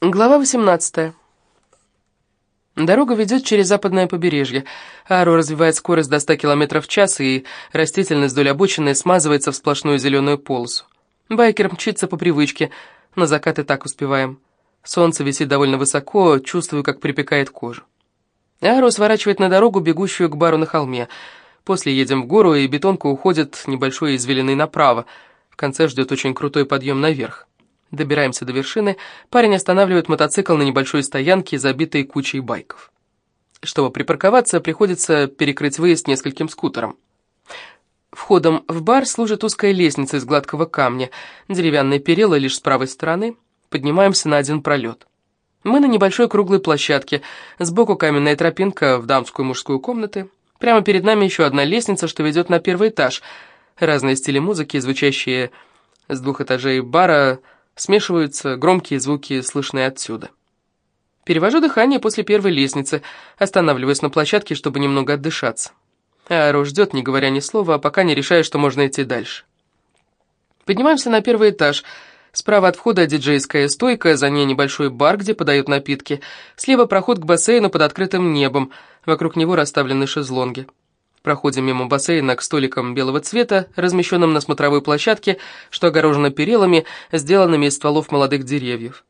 Глава 18. Дорога ведет через западное побережье. Ару развивает скорость до 100 км в час, и растительность вдоль обочины смазывается в сплошную зеленую полосу. Байкер мчится по привычке, на закат и так успеваем. Солнце висит довольно высоко, чувствую, как припекает кожу. Ару сворачивает на дорогу, бегущую к бару на холме. После едем в гору, и бетонка уходит небольшой извилиной направо. В конце ждет очень крутой подъем наверх. Добираемся до вершины, парень останавливает мотоцикл на небольшой стоянке, забитой кучей байков. Чтобы припарковаться, приходится перекрыть выезд нескольким скутером. Входом в бар служит узкая лестница из гладкого камня, деревянные перила лишь с правой стороны. Поднимаемся на один пролет. Мы на небольшой круглой площадке, сбоку каменная тропинка в дамскую мужскую комнаты. Прямо перед нами еще одна лестница, что ведет на первый этаж. Разные стили музыки, звучащие с двух этажей бара, Смешиваются громкие звуки, слышные отсюда. Перевожу дыхание после первой лестницы, останавливаясь на площадке, чтобы немного отдышаться. Аэро ждет, не говоря ни слова, а пока не решаю, что можно идти дальше. Поднимаемся на первый этаж. Справа от входа диджейская стойка, за ней небольшой бар, где подают напитки. Слева проход к бассейну под открытым небом. Вокруг него расставлены шезлонги. Проходим мимо бассейна к столикам белого цвета, размещенным на смотровой площадке, что огорожено перилами, сделанными из стволов молодых деревьев.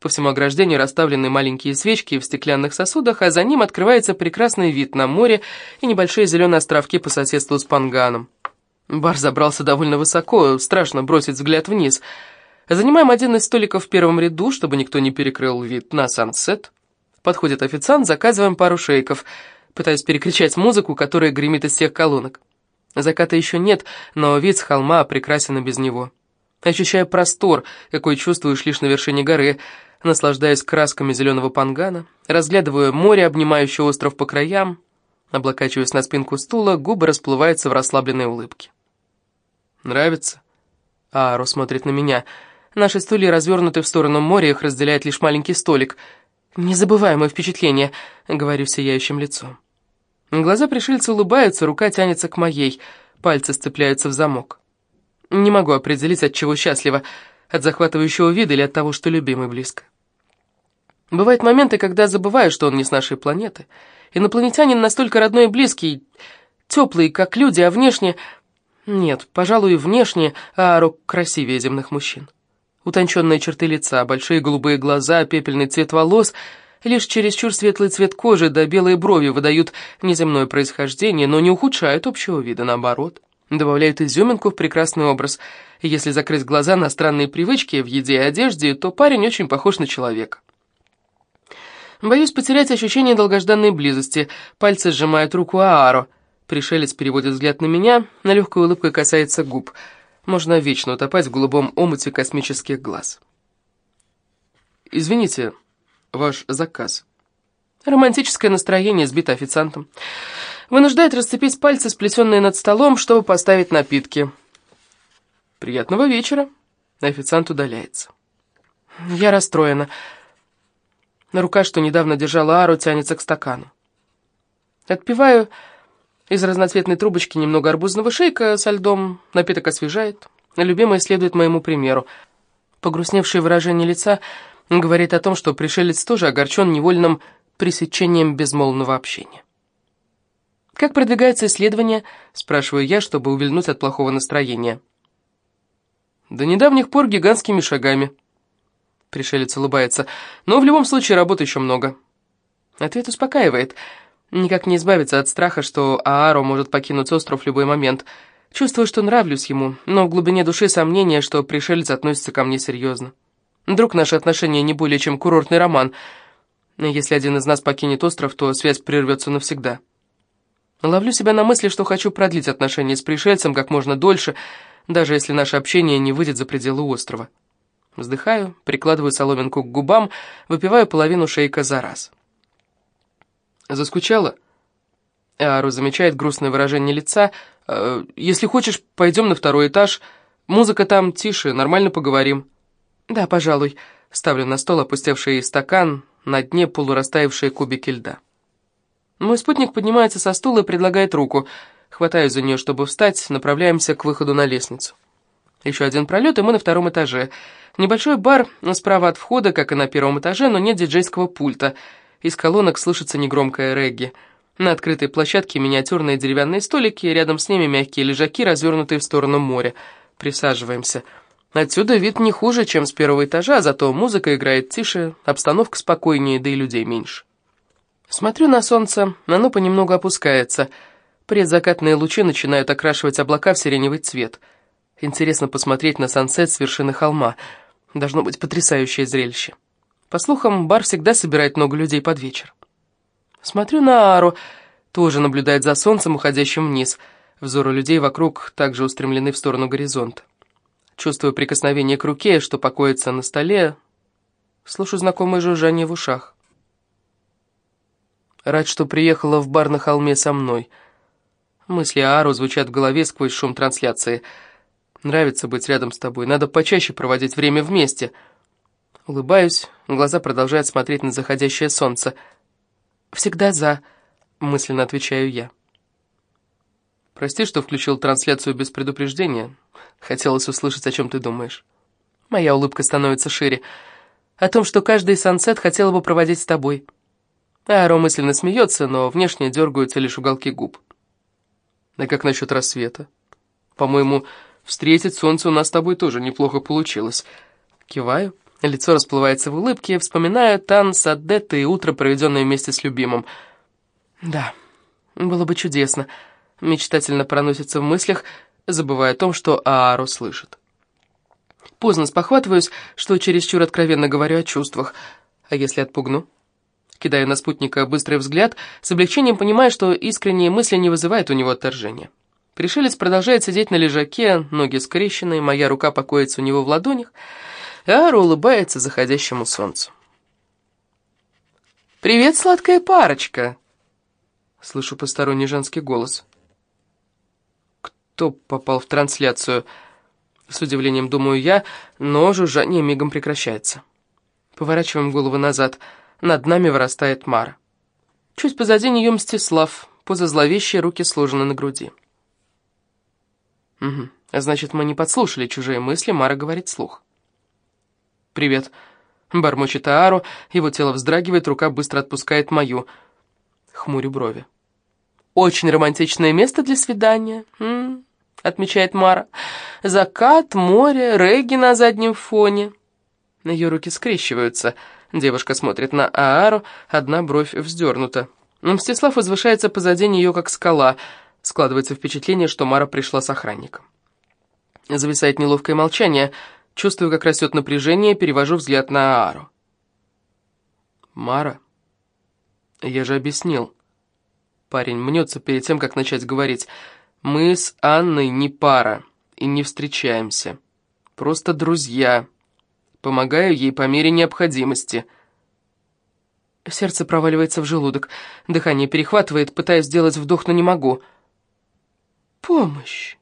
По всему ограждению расставлены маленькие свечки в стеклянных сосудах, а за ним открывается прекрасный вид на море и небольшие зеленые островки по соседству с панганом. Бар забрался довольно высоко, страшно бросить взгляд вниз. Занимаем один из столиков в первом ряду, чтобы никто не перекрыл вид на сансет. Подходит официант, заказываем пару шейков – пытаясь перекричать музыку, которая гремит из всех колонок. Заката еще нет, но вид с холма прекрасен и без него. Ощущаю простор, какой чувствуешь лишь на вершине горы, наслаждаясь красками зеленого пангана, разглядываю море, обнимающее остров по краям, облокачиваясь на спинку стула, губы расплываются в расслабленной улыбке. «Нравится?» Аро смотрит на меня. Наши стулья развернуты в сторону моря, их разделяет лишь маленький столик. «Незабываемое впечатление», — говорю сияющим лицом. Глаза пришельца улыбаются, рука тянется к моей, пальцы сцепляются в замок. Не могу определить, от чего счастлива, от захватывающего вида или от того, что любимый близко. Бывают моменты, когда забываю, что он не с нашей планеты. Инопланетянин настолько родной и близкий, теплый, как люди, а внешне... Нет, пожалуй, внешне Ааро красивее земных мужчин. Утонченные черты лица, большие голубые глаза, пепельный цвет волос — Лишь чересчур светлый цвет кожи да белые брови выдают неземное происхождение, но не ухудшают общего вида, наоборот. Добавляют изюминку в прекрасный образ. Если закрыть глаза на странные привычки в еде и одежде, то парень очень похож на человека. Боюсь потерять ощущение долгожданной близости. Пальцы сжимают руку Ааро. Пришелец переводит взгляд на меня, на легкой улыбкой касается губ. Можно вечно утопать в голубом омуте космических глаз. «Извините», ваш заказ. Романтическое настроение сбито официантом. Вынуждает расцепить пальцы, сплетенные над столом, чтобы поставить напитки. Приятного вечера. Официант удаляется. Я расстроена. Рука, что недавно держала Ару, тянется к стакану. Отпиваю из разноцветной трубочки немного арбузного шейка со льдом. Напиток освежает. Любимая следует моему примеру. Погрустневшее выражение лица говорит о том, что пришелец тоже огорчен невольным пресечением безмолвного общения. «Как продвигается исследование?» – спрашиваю я, чтобы увильнуть от плохого настроения. «До недавних пор гигантскими шагами». Пришелец улыбается. «Но в любом случае работы еще много». Ответ успокаивает. Никак не избавиться от страха, что Ааро может покинуть остров в любой момент. Чувствую, что нравлюсь ему, но в глубине души сомнение, что пришелец относится ко мне серьезно. Вдруг наши отношения не более чем курортный роман. Если один из нас покинет остров, то связь прервется навсегда. Ловлю себя на мысли, что хочу продлить отношения с пришельцем как можно дольше, даже если наше общение не выйдет за пределы острова. Вздыхаю, прикладываю соломинку к губам, выпиваю половину шейка за раз. «Заскучала?» Ару замечает грустное выражение лица. «Э, «Если хочешь, пойдем на второй этаж. Музыка там тише, нормально поговорим». «Да, пожалуй». Ставлю на стол опустевший стакан, на дне полурастаявшие кубики льда. Мой спутник поднимается со стула и предлагает руку. Хватаю за нее, чтобы встать, направляемся к выходу на лестницу. Еще один пролет, и мы на втором этаже. Небольшой бар справа от входа, как и на первом этаже, но нет диджейского пульта. Из колонок слышится негромкое регги. На открытой площадке миниатюрные деревянные столики, рядом с ними мягкие лежаки, развернутые в сторону моря. Присаживаемся. Отсюда вид не хуже, чем с первого этажа, зато музыка играет тише, обстановка спокойнее, да и людей меньше. Смотрю на солнце, оно понемногу опускается. Предзакатные лучи начинают окрашивать облака в сиреневый цвет. Интересно посмотреть на сансет с вершины холма. Должно быть потрясающее зрелище. По слухам, бар всегда собирает много людей под вечер. Смотрю на Ару, тоже наблюдает за солнцем, уходящим вниз. Взоры людей вокруг также устремлены в сторону горизонта. Чувствую прикосновение к руке, что покоится на столе. Слышу знакомое жужжание в ушах. Рад, что приехала в бар на холме со мной. Мысли Ару звучат в голове сквозь шум трансляции. Нравится быть рядом с тобой, надо почаще проводить время вместе. Улыбаюсь, глаза продолжают смотреть на заходящее солнце. «Всегда за», — мысленно отвечаю я. «Прости, что включил трансляцию без предупреждения. Хотелось услышать, о чем ты думаешь». Моя улыбка становится шире. «О том, что каждый сансет хотела бы проводить с тобой». Аэро мысленно смеется, но внешне дергаются лишь уголки губ. А как насчет рассвета? По-моему, встретить солнце у нас с тобой тоже неплохо получилось. Киваю, лицо расплывается в улыбке, вспоминаю танц Адетты и утро, проведенное вместе с любимым. Да, было бы чудесно. Мечтательно проносится в мыслях, забывая о том, что Ааро слышит. Поздно спохватываюсь, что чересчур откровенно говорю о чувствах. А если отпугну? Кидаю на спутника быстрый взгляд, с облегчением понимая, что искренние мысли не вызывают у него отторжения. Пришелец продолжает сидеть на лежаке, ноги скрещены, моя рука покоится у него в ладонях, и Ара улыбается заходящему солнцу. «Привет, сладкая парочка!» Слышу посторонний женский голос. Кто попал в трансляцию? С удивлением думаю я, но жужжание мигом прекращается. Поворачиваем голову назад — над нами вырастает Мара. Чуть позади нее Мстислав, поза зловещие, руки сложены на груди. Угу, значит, мы не подслушали чужие мысли, Мара говорит слух. «Привет», — бормочет Аару, его тело вздрагивает, рука быстро отпускает мою. Хмурю брови. «Очень романтичное место для свидания», М -м, отмечает Мара. «Закат, море, регги на заднем фоне». Ее руки скрещиваются — Девушка смотрит на Аару, одна бровь вздернута. Мстислав возвышается позади нее, как скала. Складывается впечатление, что Мара пришла с охранником. Зависает неловкое молчание. Чувствую, как растет напряжение, перевожу взгляд на Аару. «Мара, я же объяснил». Парень мнется перед тем, как начать говорить. «Мы с Анной не пара и не встречаемся. Просто друзья». Помогаю ей по мере необходимости. Сердце проваливается в желудок. Дыхание перехватывает, пытаясь сделать вдох, но не могу. «Помощь!»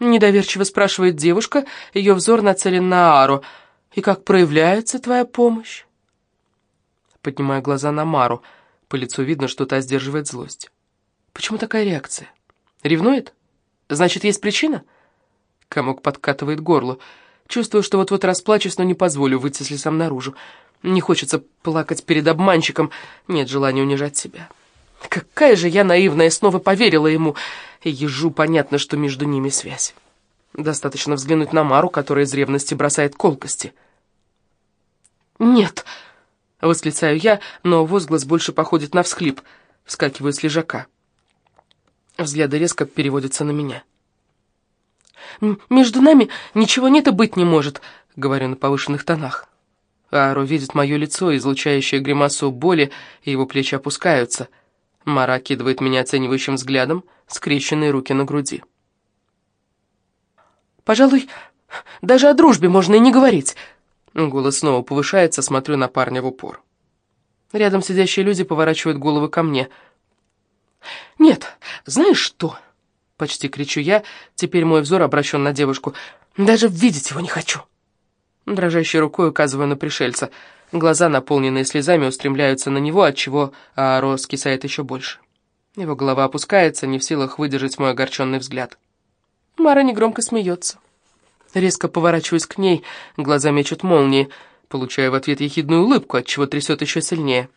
Недоверчиво спрашивает девушка, ее взор нацелен на Ару. «И как проявляется твоя помощь?» Поднимаю глаза на Мару. По лицу видно, что та сдерживает злость. «Почему такая реакция? Ревнует? Значит, есть причина?» Комок подкатывает горло. Чувствую, что вот-вот расплачусь, но не позволю выйти слезам наружу. Не хочется плакать перед обманщиком, нет желания унижать себя. Какая же я наивная, снова поверила ему. Ежу понятно, что между ними связь. Достаточно взглянуть на Мару, которая из ревности бросает колкости. «Нет!» — восклицаю я, но возглас больше походит на всхлип. Вскакиваю с лежака. Взгляды резко переводятся на меня. «Между нами ничего нет и быть не может», — говорю на повышенных тонах. Аро видит мое лицо, излучающее гримасу боли, и его плечи опускаются. Мара окидывает меня оценивающим взглядом, скрещенные руки на груди. «Пожалуй, даже о дружбе можно и не говорить». Голос снова повышается, смотрю на парня в упор. Рядом сидящие люди поворачивают головы ко мне. «Нет, знаешь что?» Почти кричу я, теперь мой взор обращен на девушку. Даже видеть его не хочу. Дрожащей рукой указываю на пришельца. Глаза, наполненные слезами, устремляются на него, отчего Ааро скисает еще больше. Его голова опускается, не в силах выдержать мой огорченный взгляд. Мара негромко смеется. Резко поворачиваюсь к ней, глаза мечут молнии, получая в ответ ехидную улыбку, от чего трясет еще сильнее.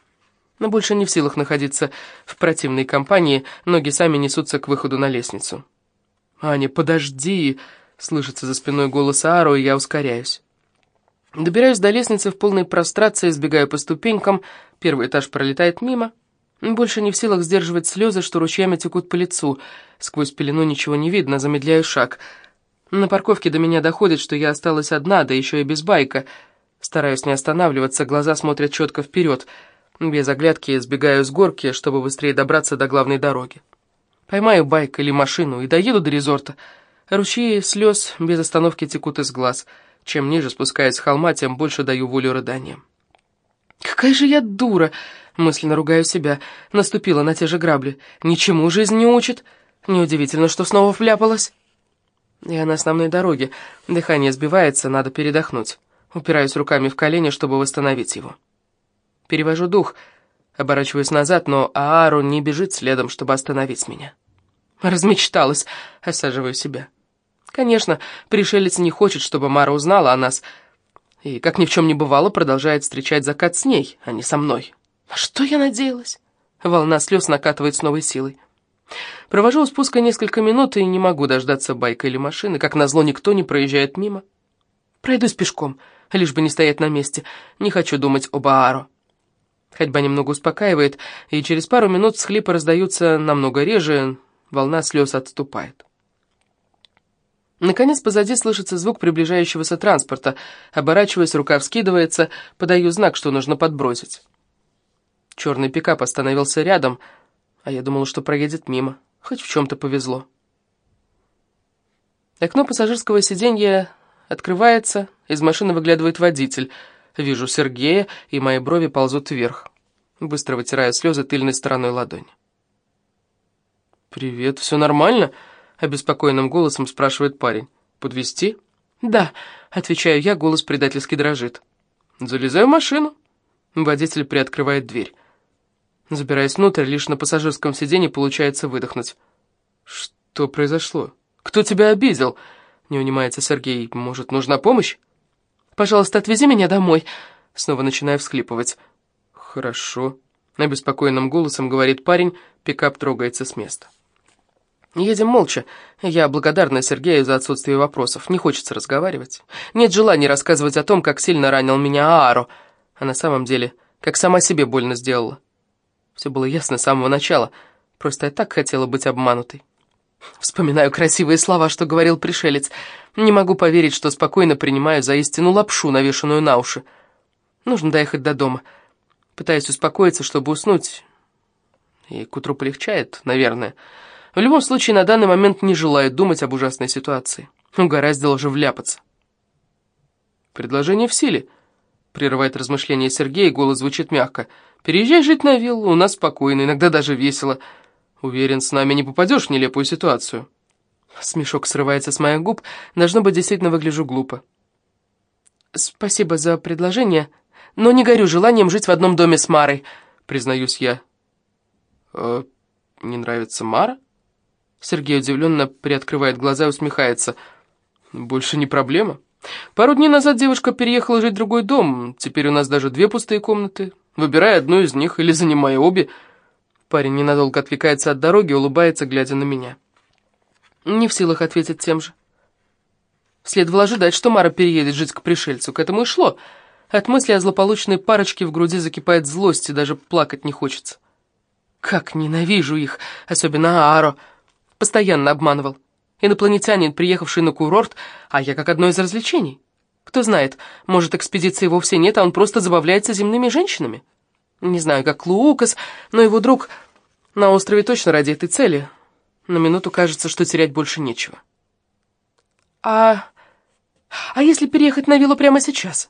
Но больше не в силах находиться в противной компании, ноги сами несутся к выходу на лестницу. «Аня, подожди!» — слышится за спиной голос Ару, и я ускоряюсь. Добираюсь до лестницы в полной прострации, сбегаю по ступенькам, первый этаж пролетает мимо. Больше не в силах сдерживать слезы, что ручьями текут по лицу. Сквозь пелену ничего не видно, замедляю шаг. На парковке до меня доходит, что я осталась одна, да еще и без байка. Стараюсь не останавливаться, глаза смотрят четко вперед. Без оглядки сбегаю с горки, чтобы быстрее добраться до главной дороги. Поймаю байк или машину и доеду до резорта. Ручьи слез без остановки текут из глаз — чем ниже спускаясь с холма, тем больше даю волю рыданиям. «Какая же я дура!» — мысленно ругаю себя. Наступила на те же грабли. «Ничему жизнь не учит. Неудивительно, что снова вляпалась». Я на основной дороге. Дыхание сбивается, надо передохнуть. Упираюсь руками в колени, чтобы восстановить его. Перевожу дух, оборачиваюсь назад, но Аару не бежит следом, чтобы остановить меня. Размечталась, осаживаю себя. Конечно, пришелец не хочет, чтобы Мара узнала о нас, и, как ни в чем не бывало, продолжает встречать закат с ней, а не со мной. На что я надеялась? Волна слез накатывает с новой силой. Провожу у спуска несколько минут и не могу дождаться байка или машины. Как назло, никто не проезжает мимо. Пройдусь пешком, лишь бы не стоять на месте. Не хочу думать об Ааро. Ходьба немного успокаивает, и через пару минут схлипы раздаются намного реже, волна слез отступает. Наконец позади слышится звук приближающегося транспорта. Оборачиваясь, рука вскидывается, подаю знак, что нужно подбросить. Черный пикап остановился рядом, а я думала, что проедет мимо. Хоть в чем-то повезло. Окно пассажирского сиденья открывается, из машины выглядывает водитель. Вижу Сергея, и мои брови ползут вверх. Быстро вытираю слезы тыльной стороной ладони. «Привет, все нормально?» — обеспокоенным голосом спрашивает парень. «Подвезти?» «Да», — отвечаю я, голос предательски дрожит. «Залезаю в машину». Водитель приоткрывает дверь. Забираясь внутрь, лишь на пассажирском сиденье получается выдохнуть. «Что произошло? Кто тебя обидел?» Не унимается Сергей. «Может, нужна помощь?» «Пожалуйста, отвези меня домой», — снова начинаю всхлипывать. «Хорошо», — обеспокоенным голосом говорит парень, пикап трогается с места. Едем молча. Я благодарна Сергею за отсутствие вопросов. Не хочется разговаривать. Нет желания рассказывать о том, как сильно ранил меня Ааро. А на самом деле, как сама себе больно сделала. Все было ясно с самого начала. Просто я так хотела быть обманутой. Вспоминаю красивые слова, что говорил пришелец. Не могу поверить, что спокойно принимаю за истину лапшу, навешанную на уши. Нужно доехать до дома. Пытаюсь успокоиться, чтобы уснуть. И к утру полегчает, наверное. В любом случае, на данный момент не желает думать об ужасной ситуации. Угораздило же вляпаться. «Предложение в силе», — прерывает размышления Сергей, голос звучит мягко. «Переезжай жить на виллу, у нас спокойно, иногда даже весело. Уверен, с нами не попадешь в нелепую ситуацию». Смешок срывается с моих губ, должно быть, действительно выгляжу глупо. «Спасибо за предложение, но не горю желанием жить в одном доме с Марой», — признаюсь я. «Э, «Не нравится Мара?» Сергей удивленно приоткрывает глаза и усмехается. «Больше не проблема. Пару дней назад девушка переехала жить в другой дом. Теперь у нас даже две пустые комнаты. Выбирай одну из них или занимай обе». Парень ненадолго отвлекается от дороги, улыбается, глядя на меня. Не в силах ответить тем же. Следовало ожидать, что Мара переедет жить к пришельцу. К этому и шло. От мысли о злополучной парочке в груди закипает злость, и даже плакать не хочется. Как ненавижу их, особенно Ааро. Постоянно обманывал. Инопланетянин, приехавший на курорт, а я как одно из развлечений. Кто знает, может, экспедиции вовсе нет, а он просто забавляется земными женщинами. Не знаю, как Лукас, но его друг на острове точно ради этой цели. На минуту кажется, что терять больше нечего. А... а если переехать на виллу прямо сейчас?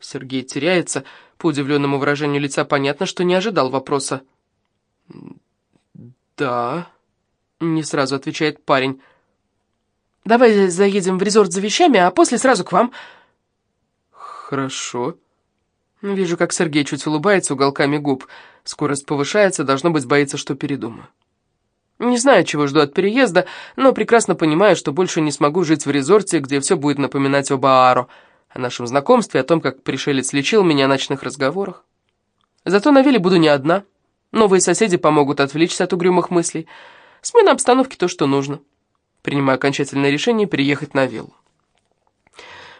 Сергей теряется. По удивленному выражению лица понятно, что не ожидал вопроса. «Да...» Не сразу отвечает парень. Давай заедем в резорт за вещами, а после сразу к вам. Хорошо. Вижу, как Сергей чуть улыбается уголками губ. Скорость повышается, должно быть, боится, что передумаю. Не знаю, чего жду от переезда, но прекрасно понимаю, что больше не смогу жить в резорте, где все будет напоминать об Ааро, о нашем знакомстве, о том, как пришелец лечил меня о ночных разговорах. Зато на вилле буду не одна. Новые соседи помогут отвлечься от угрюмых мыслей. Смена обстановки то, что нужно. Принимаю окончательное решение переехать на виллу.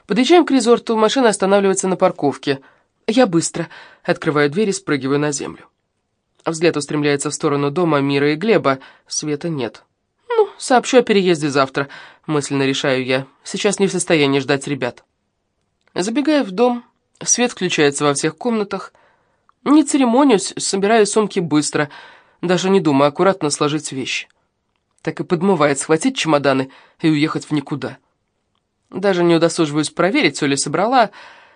Подъезжаем к резорту, машина останавливается на парковке. Я быстро открываю дверь и спрыгиваю на землю. Взгляд устремляется в сторону дома Мира и Глеба. Света нет. «Ну, сообщу о переезде завтра», — мысленно решаю я. «Сейчас не в состоянии ждать ребят». Забегая в дом, свет включается во всех комнатах. Не церемонюсь, собираю сумки быстро, даже не думаю аккуратно сложить вещи. Так и подмывает схватить чемоданы и уехать в никуда. Даже не удосуживаюсь проверить, все ли собрала,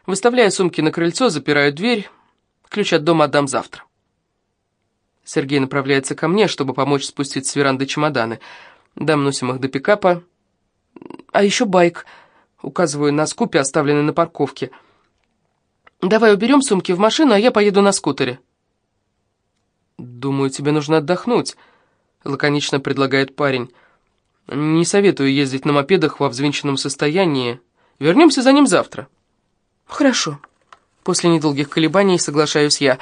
выставляю сумки на крыльцо, запираю дверь, ключ от дома отдам завтра. Сергей направляется ко мне, чтобы помочь спустить с веранды чемоданы. Дам носим их до пикапа. А еще байк. Указываю на скупе, оставленный на парковке. Давай уберем сумки в машину, а я поеду на скутере. «Думаю, тебе нужно отдохнуть», — лаконично предлагает парень. «Не советую ездить на мопедах во взвинченном состоянии. Вернемся за ним завтра». «Хорошо». После недолгих колебаний соглашаюсь я.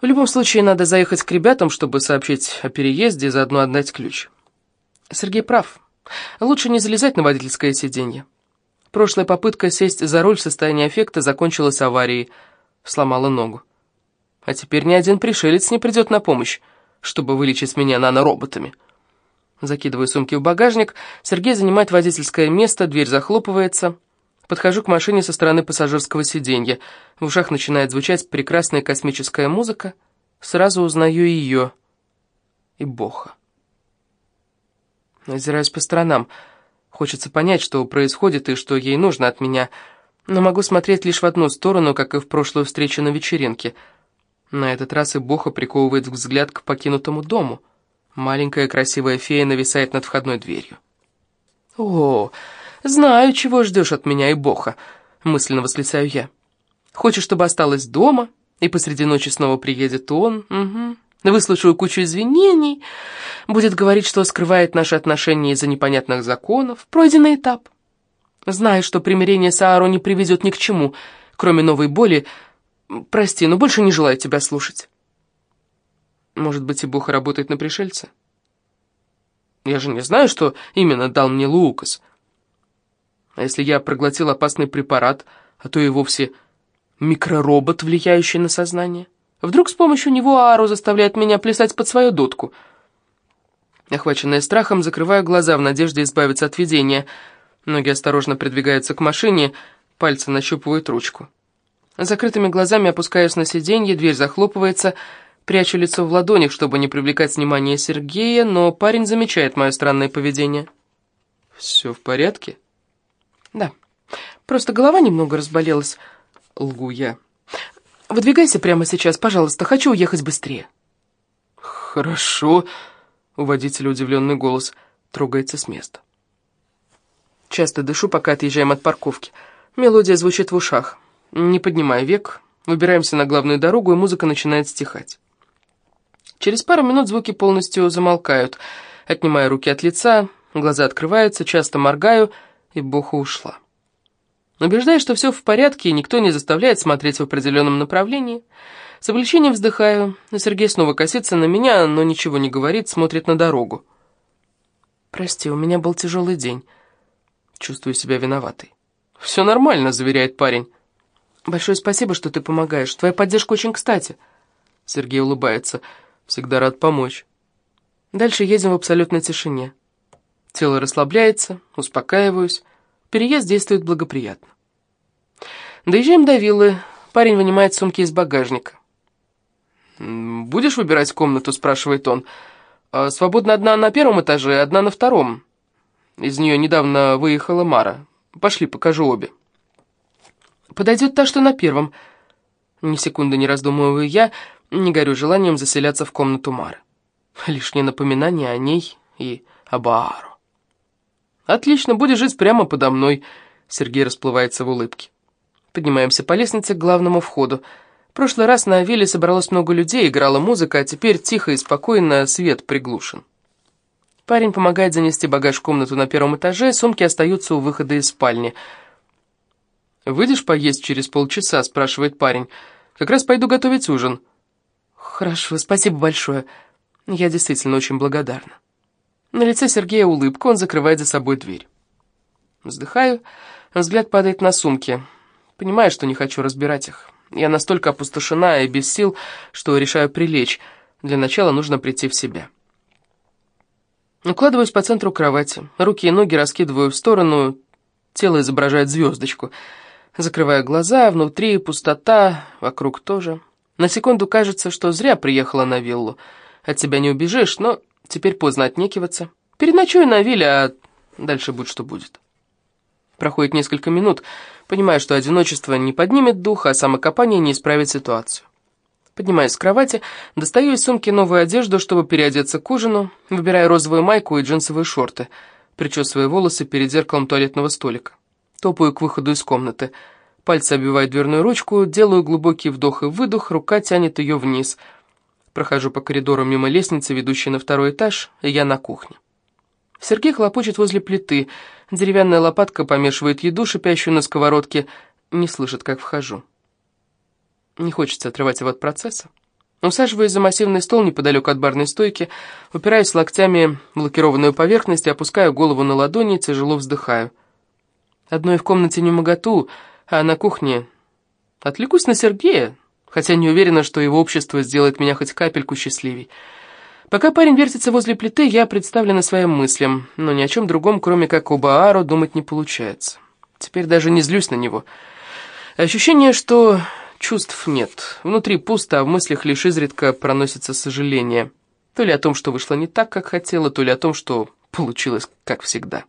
В любом случае, надо заехать к ребятам, чтобы сообщить о переезде и заодно отдать ключ. Сергей прав. Лучше не залезать на водительское сиденье. Прошлая попытка сесть за руль в состоянии аффекта закончилась аварией. Сломала ногу. А теперь ни один пришелец не придет на помощь, чтобы вылечить меня нанороботами. Закидываю сумки в багажник, Сергей занимает водительское место, дверь захлопывается — Подхожу к машине со стороны пассажирского сиденья. В ушах начинает звучать прекрасная космическая музыка. Сразу узнаю ее. И Боха. Озираюсь по сторонам. Хочется понять, что происходит и что ей нужно от меня. Но могу смотреть лишь в одну сторону, как и в прошлую встречу на вечеринке. На этот раз и Боха приковывает взгляд к покинутому дому. Маленькая красивая фея нависает над входной дверью. О, «Знаю, чего ждешь от меня и Боха», — мысленно восклицаю я. «Хочешь, чтобы осталась дома, и посреди ночи снова приедет он? Угу. Выслушаю кучу извинений, будет говорить, что скрывает наши отношения из-за непонятных законов. Пройденный этап. Знаю, что примирение с Ааро не приведет ни к чему, кроме новой боли. Прости, но больше не желаю тебя слушать». Может быть, и Боха работает на пришельца? Я же не знаю, что именно дал мне Лукас. А если я проглотил опасный препарат, а то и вовсе микроробот, влияющий на сознание? Вдруг с помощью него Ару заставляет меня плясать под свою дудку? Охваченная страхом, закрываю глаза в надежде избавиться от видения. Ноги осторожно придвигаются к машине, пальцы нащупывают ручку. Закрытыми глазами опускаюсь на сиденье, дверь захлопывается, прячу лицо в ладонях, чтобы не привлекать внимание Сергея, но парень замечает мое странное поведение. «Все в порядке?» Да, просто голова немного разболелась. Лгу я. Выдвигайся прямо сейчас, пожалуйста, хочу уехать быстрее. Хорошо. У водителя удивленный голос трогается с места. Часто дышу, пока отъезжаем от парковки. Мелодия звучит в ушах. Не поднимая век, выбираемся на главную дорогу, и музыка начинает стихать. Через пару минут звуки полностью замолкают. Отнимая руки от лица, глаза открываются, часто моргаю — и Боха ушла. Убеждаясь, что все в порядке и никто не заставляет смотреть в определенном направлении, с облегчением вздыхаю, Сергей снова косится на меня, но ничего не говорит, смотрит на дорогу. «Прости, у меня был тяжелый день. Чувствую себя виноватой». «Все нормально», — заверяет парень. «Большое спасибо, что ты помогаешь. Твоя поддержка очень кстати». Сергей улыбается. «Всегда рад помочь». Дальше едем в абсолютной тишине. Тело расслабляется, успокаиваюсь. Переезд действует благоприятно. Доезжаем до виллы. Парень вынимает сумки из багажника. «Будешь выбирать комнату?» – спрашивает он. «А «Свободна одна на первом этаже, одна на втором. Из нее недавно выехала Мара. Пошли, покажу обе». «Подойдет та, что на первом». Ни секунды не раздумываю я, не горю желанием заселяться в комнату Мары. Лишнее напоминание о ней и об Аару. «Отлично, будешь жить прямо подо мной», — Сергей расплывается в улыбке. Поднимаемся по лестнице к главному входу. В прошлый раз на вилле собралось много людей, играла музыка, а теперь тихо и спокойно свет приглушен. Парень помогает занести багаж в комнату на первом этаже, сумки остаются у выхода из спальни. «Выйдешь поесть через полчаса?» – спрашивает парень. «Как раз пойду готовить ужин». «Хорошо, спасибо большое. Я действительно очень благодарна». На лице Сергея улыбка, он закрывает за собой дверь. Вздыхаю, взгляд падает на сумки. Понимаю, что не хочу разбирать их. Я настолько опустошена и без сил, что решаю прилечь. Для начала нужно прийти в себя. Укладываюсь по центру кровати. Руки и ноги раскидываю в сторону. Тело изображает звездочку. Закрываю глаза, внутри пустота, вокруг тоже. На секунду кажется, что зря приехала на виллу. От тебя не убежишь, но теперь поздно отнекиваться. Переночую на вилле, а дальше будет что будет. Проходит несколько минут, понимая, что одиночество не поднимет дух, а самокопание не исправит ситуацию. Поднимаюсь с кровати, достаю из сумки новую одежду, чтобы переодеться к ужину, выбираю розовую майку и джинсовые шорты, причесываю волосы перед зеркалом туалетного столика. Топаю к выходу из комнаты. Пальцы обвивают дверную ручку, делаю глубокий вдох и выдох, рука тянет ее вниз. Прохожу по коридору мимо лестницы, ведущей на второй этаж, и я на кухне. Сергей хлопочет возле плиты, деревянная лопатка помешивает еду, шипящую на сковородке, не слышит, как вхожу. Не хочется отрывать его от процесса. Усаживаясь за массивный стол неподалеку от барной стойки, упираясь локтями в лакированную поверхность и опускаю голову на ладони, тяжело вздыхаю. Одной в комнате не моготу, а на кухне... Отвлекусь на Сергея, хотя не уверена, что его общество сделает меня хоть капельку счастливей. Пока парень вертится возле плиты, я представлена своим мыслям, но ни о чем другом, кроме как об Ааро, думать не получается. Теперь даже не злюсь на него. Ощущение, что Чувств нет. Внутри пусто, а в мыслях лишь изредка проносится сожаление. То ли о том, что вышло не так, как хотела, то ли о том, что получилось как всегда.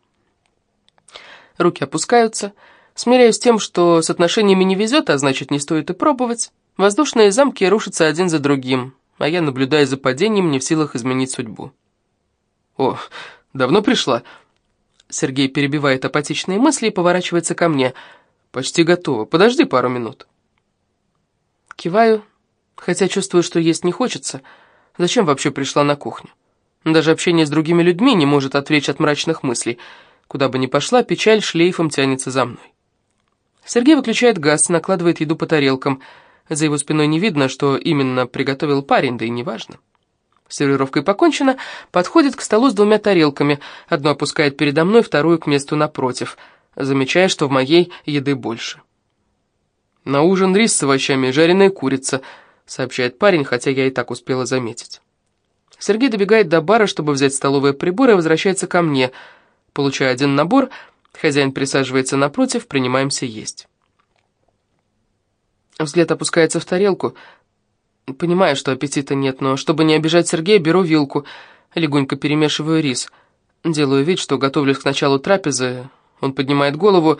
Руки опускаются. Смиряюсь с тем, что с отношениями не везет, а значит, не стоит и пробовать. Воздушные замки рушатся один за другим, а я наблюдаю за падением, не в силах изменить судьбу. «О, давно пришла?» Сергей перебивает апатичные мысли и поворачивается ко мне. «Почти готово. Подожди пару минут». Киваю, хотя чувствую, что есть не хочется. Зачем вообще пришла на кухню? Даже общение с другими людьми не может отвлечь от мрачных мыслей. Куда бы ни пошла, печаль шлейфом тянется за мной. Сергей выключает газ, накладывает еду по тарелкам. За его спиной не видно, что именно приготовил парень, да и неважно. Сервировкой покончено, подходит к столу с двумя тарелками. Одну опускает передо мной, вторую к месту напротив, замечая, что в моей еды больше. «На ужин рис с овощами и жареная курица», — сообщает парень, хотя я и так успела заметить. Сергей добегает до бара, чтобы взять столовые приборы, и возвращается ко мне. Получая один набор, хозяин присаживается напротив, принимаемся есть. Взгляд опускается в тарелку. Понимаю, что аппетита нет, но чтобы не обижать Сергея, беру вилку, легонько перемешиваю рис. Делаю вид, что готовлюсь к началу трапезы. Он поднимает голову,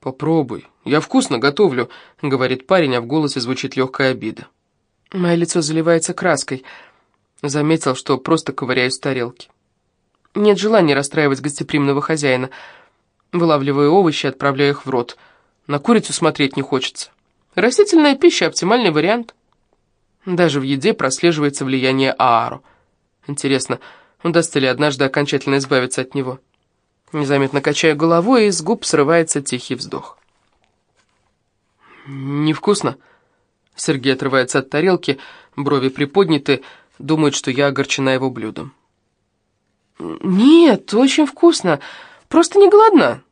«Попробуй, я вкусно готовлю», — говорит парень, а в голосе звучит легкая обида. Мое лицо заливается краской. Заметил, что просто ковыряюсь в тарелке. Нет желания расстраивать гостеприимного хозяина. Вылавливаю овощи и отправляю их в рот. На курицу смотреть не хочется. Растительная пища — оптимальный вариант. Даже в еде прослеживается влияние Аару. Интересно, удастся ли однажды окончательно избавиться от него?» Незаметно качая головой, и с губ срывается тихий вздох. «Невкусно?» Сергей отрывается от тарелки, брови приподняты, думает, что я огорчена его блюдом. «Нет, очень вкусно. Просто не голодна».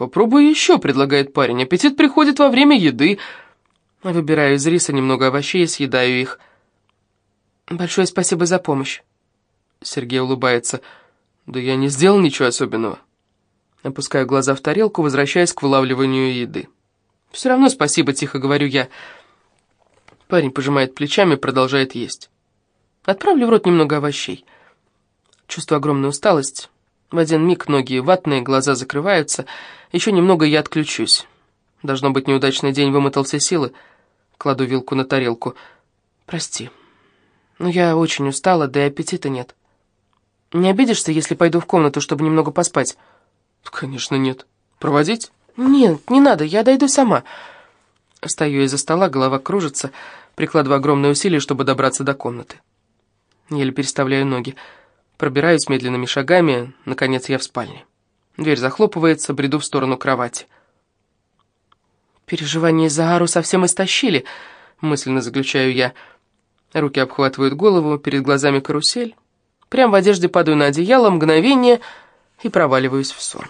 «Попробуй еще», — предлагает парень. «Аппетит приходит во время еды». Выбираю из риса немного овощей и съедаю их. «Большое спасибо за помощь». Сергей улыбается. Да я не сделал ничего особенного. Опускаю глаза в тарелку, возвращаясь к вылавливанию еды. Все равно спасибо, тихо говорю я. Парень пожимает плечами, продолжает есть. Отправлю в рот немного овощей. Чувствую огромную усталость. В один миг ноги ватные, глаза закрываются. Еще немного я отключусь. Должно быть, неудачный день вымотал все силы. Кладу вилку на тарелку. Прости. Но я очень устала, да и аппетита нет. Не обидишься, если пойду в комнату, чтобы немного поспать?» «Конечно нет. Проводить?» «Нет, не надо, я дойду сама». Стою из-за стола, голова кружится, прикладываю огромные усилия, чтобы добраться до комнаты. Еле переставляю ноги. Пробираюсь медленными шагами, наконец я в спальне. Дверь захлопывается, бреду в сторону кровати. Переживания из-за Ару совсем истощили, мысленно заключаю я. Руки обхватывают голову, перед глазами карусель. Прям в одежде падаю на одеяло, мгновение и проваливаюсь в сон.